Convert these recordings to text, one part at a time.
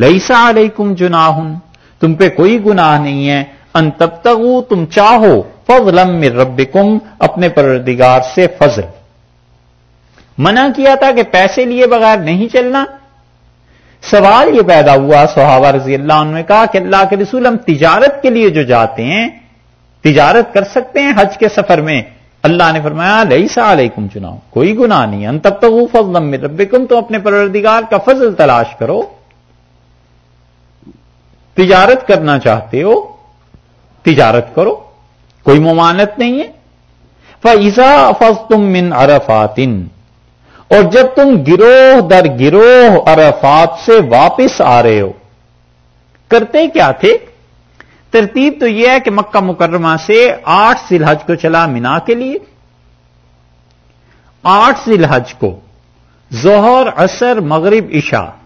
لئیسا علیکم جناہن، تم پہ کوئی گناہ نہیں ہے۔ ان تب تک تم چاہو فضلم من ربکم، اپنے پردگار سے فضل۔ منع کیا تھا کہ پیسے لیے بغیر نہیں چلنا۔ سوال یہ پیدا ہوا صحابہ رضی اللہ عنہ نے کہا کہ اللہ کے رسول ہم تجارت کے لیے جو جاتے ہیں، تجارت کر سکتے ہیں حج کے سفر میں۔ اللہ نے فرمایا لئی سا علیکم چناؤ کوئی گناہ نہیں۔ ان تب تک فضلم من ربکم تو اپنے پروردگار کا فضل تلاش کرو۔ تجارت کرنا چاہتے ہو، تجارت کرو، کوئی ممانت نہیں ہے۔ فضا فض تم من ارفاتن اور جب تم گروہ در گروہ عرفات سے واپس آ رہے ہو، کرتے کیا تھے؟ ترتیب تو یہ ہے کہ مکہ مکرمہ سے آٹھ ذی الحج کو چلا مینا کے لیے۔ آٹھ ذی الحج کو، ظہر، عصر، مغرب، عشاء۔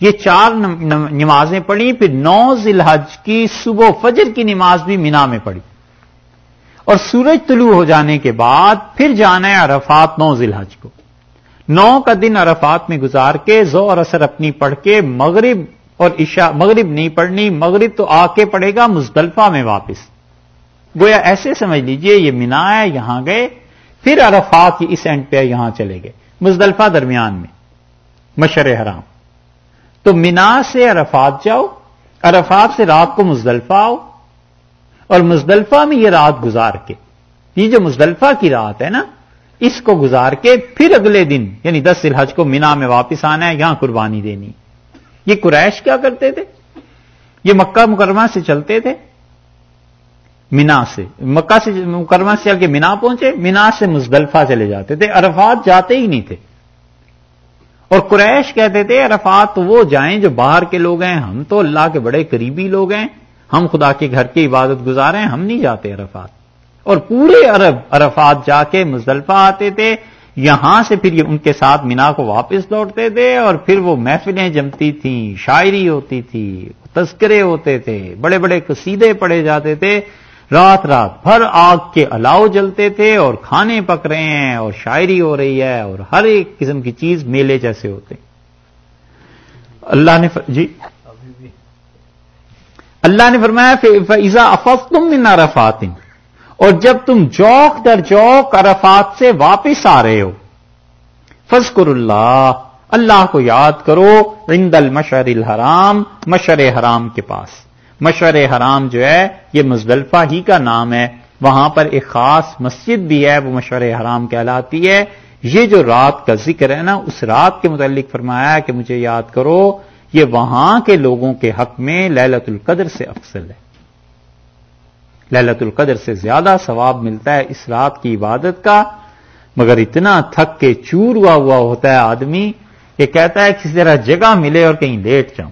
یہ چار نمازیں پڑھی، پھر نو ذی الحج کی صبح فجر کی نماز بھی مینا میں پڑھی۔ اور سورج طلوع ہو جانے کے بعد پھر جانا ہے عرفات نو ذی الحج کو۔ نو کا دن عرفات میں گزار کے زو اور اثر اپنی پڑھ کے مغرب اور عشاء، مغرب نہیں پڑھنی، مغرب تو آ کے پڑے گا مزدلفہ میں واپس۔ گویا ایسے سمجھ لیجیے، یہ مینا ہے، یہاں گئے، پھر عرفات اس اینڈ پہ یہاں چلے گئے، مزدلفہ درمیان میں، مشر حرام۔ تو مینا سے عرفات جاؤ، عرفات سے رات کو مزدلفہ آؤ، اور مزدلفہ میں یہ رات گزار کے۔ یہ جو مزدلفہ کی رات ہے نا، اس کو گزار کے پھر اگلے دن یعنی دس الحج کو مینا میں واپس آنا ہے، یہاں قربانی دینی۔ یہ قریش کیا کرتے تھے؟ یہ مکہ مکرمہ سے چلتے تھے۔ مینا سے، مکہ سے مکرمہ سے چل کے مینا پہنچے، مینا سے مزدلفہ چلے جاتے تھے۔ عرفات جاتے ہی نہیں تھے۔ اور قریش کہتے تھے، عرفات تو وہ جائیں جو باہر کے لوگ ہیں، ہم تو اللہ کے بڑے قریبی لوگ ہیں، ہم خدا کے گھر کی عبادت گزارے ہیں، ہم نہیں جاتے عرفات۔ اور پورے عرب عرفات جا کے مزدلفہ آتے تھے، یہاں سے پھر ان کے ساتھ مینا کو واپس لوٹتے تھے، اور پھر وہ محفلیں جمتی تھیں، شاعری ہوتی تھی، تذکرے ہوتے تھے، بڑے بڑے قصیدے پڑے جاتے تھے رات رات بھر آگ کے الاؤ جلتے تھے اور کھانے پک رہے ہیں اور شاعری ہو رہی ہے اور ہر ایک قسم کی چیز میلے جیسے ہوتے اللہ نے ف... جی؟ اللہ نے فرمایا فیضا افف تم من عرفات اور جب تم جوک در جوک عرفات سے واپس آ رہے ہو فضکر اللہ اللہ کو یاد کرو، عند المشر الحرام مشر حرام کے پاس۔ مشور حرام جو ہے، یہ مزدلفہ ہی کا نام ہے۔ وہاں پر ایک خاص مسجد بھی ہے، وہ مشور حرام کہلاتی ہے۔ یہ جو رات کا ذکر ہے نا، اس رات کے متعلق فرمایا کہ مجھے یاد کرو، یہ وہاں کے لوگوں کے حق میں للت القدر سے افضل ہے۔ للت القدر سے زیادہ ثواب ملتا ہے اس رات کی عبادت کا۔ مگر اتنا تھک کے چور ہوا ہوا ہوتا ہے آدمی کہ کہتا ہے کسی طرح جگہ ملے اور کہیں لیٹ جاؤں۔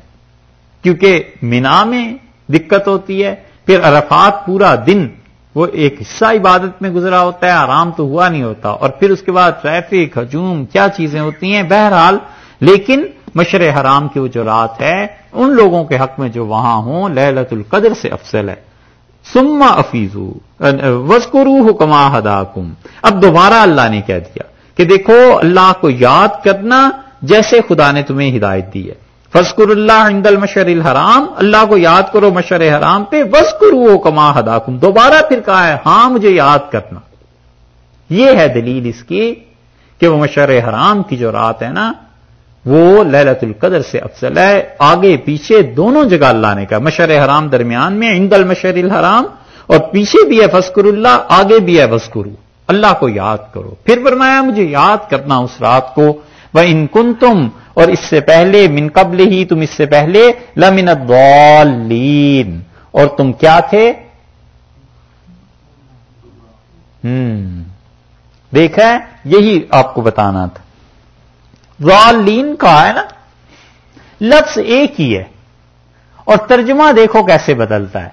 کیونکہ مینا میں دقت ہوتی ہے، پھر عرفات پورا دن وہ ایک حصہ عبادت میں گزرا ہوتا ہے، آرام تو ہوا نہیں ہوتا، اور پھر اس کے بعد ٹریفک، ہجوم، کیا چیزیں ہوتی ہیں؟ بہرحال، لیکن مشر حرام کی وہ جو رات ہے، ان لوگوں کے حق میں جو وہاں ہوں للت القدر سے افضل ہے۔ سما افیزو وسکرو کما ہدا اب دوبارہ اللہ نے کہہ دیا کہ دیکھو، اللہ کو یاد کرنا جیسے خدا نے تمہیں ہدایت دی ہے۔ فسکر اللہ عند المشر الحرام اللہ کو یاد کرو مشر حرام پہ وسکر وہ کما ہدا دوبارہ پھر کہا ہے ہاں مجھے یاد کرنا۔ یہ ہے دلیل اس کی کہ وہ مشر حرام کی جو رات ہے نا، وہ للت القدر سے افضل ہے۔ آگے پیچھے دونوں جگہ اللہ نے کہا مشر حرام درمیان میں عند المشر الحرام اور پیچھے بھی ہے فسکر اللہ آگے بھی ہے وسکرو اللہ کو یاد کرو۔ پھر فرمایا، مجھے یاد کرنا اس رات کو۔ وہ ان کن تم اور اس سے پہلے، من قبل ہی تم اس سے پہلے، لمن الضالین۔ اور تم کیا تھے؟ ہم۔ دیکھا یہی آپ کو بتانا تھا۔ ضالین کا ہے نا؟ لفظ ایک ہی ہے۔ اور ترجمہ دیکھو کیسے بدلتا ہے۔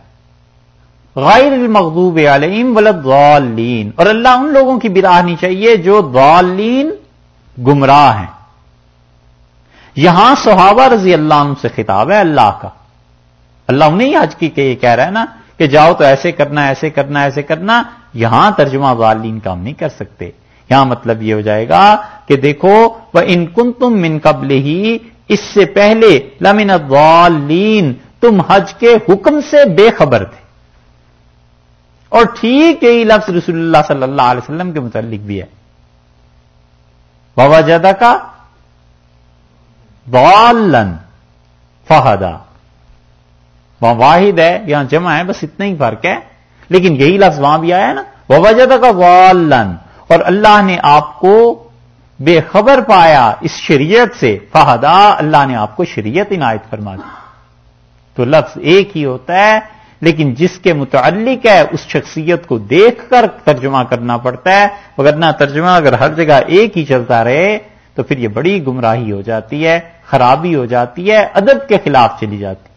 غیر المغضوب علیہم ولد اور اللہ ان لوگوں کی براہ نہیں چاہیے جو ضالین گمراہ ہیں۔ یہاں صحابہ رضی اللہ عنہ سے خطاب ہے اللہ کا۔ اللہ انہیں آج کی کہ یہ کہہ رہا ہے نا کہ جاؤ تو ایسے کرنا ایسے کرنا ایسے کرنا، یہاں ترجمہ والین کام نہیں کر سکتے۔ یہاں مطلب یہ ہو جائے گا کہ دیکھو وہ ان کن تم من قبل ہی اس سے پہلے لمن الضالین تم حج کے حکم سے بے خبر تھے۔ اور ٹھیک یہی لفظ رسول اللہ صلی اللہ علیہ وسلم کے متعلق بھی ہے۔ بابا جدہ کا بالن فہدا۔ وہاں واحد ہے، یہاں جمع ہے، بس اتنا ہی فرق ہے۔ لیکن یہی لفظ وہاں بھی آیا نا بابا جدہ کا والن اور اللہ نے آپ کو بے خبر پایا اس شریعت سے، فہدا، اللہ نے آپ کو شریعت عنایت فرما دی۔ تو لفظ ایک ہی ہوتا ہے، لیکن جس کے متعلق ہے، اس شخصیت کو دیکھ کر ترجمہ کرنا پڑتا ہے۔ نہ ترجمہ، اگر ہر جگہ ایک ہی چلتا رہے، تو پھر یہ بڑی گمراہی ہو جاتی ہے۔ خرابی ہو جاتی ہے ادب کے خلاف چلی جاتی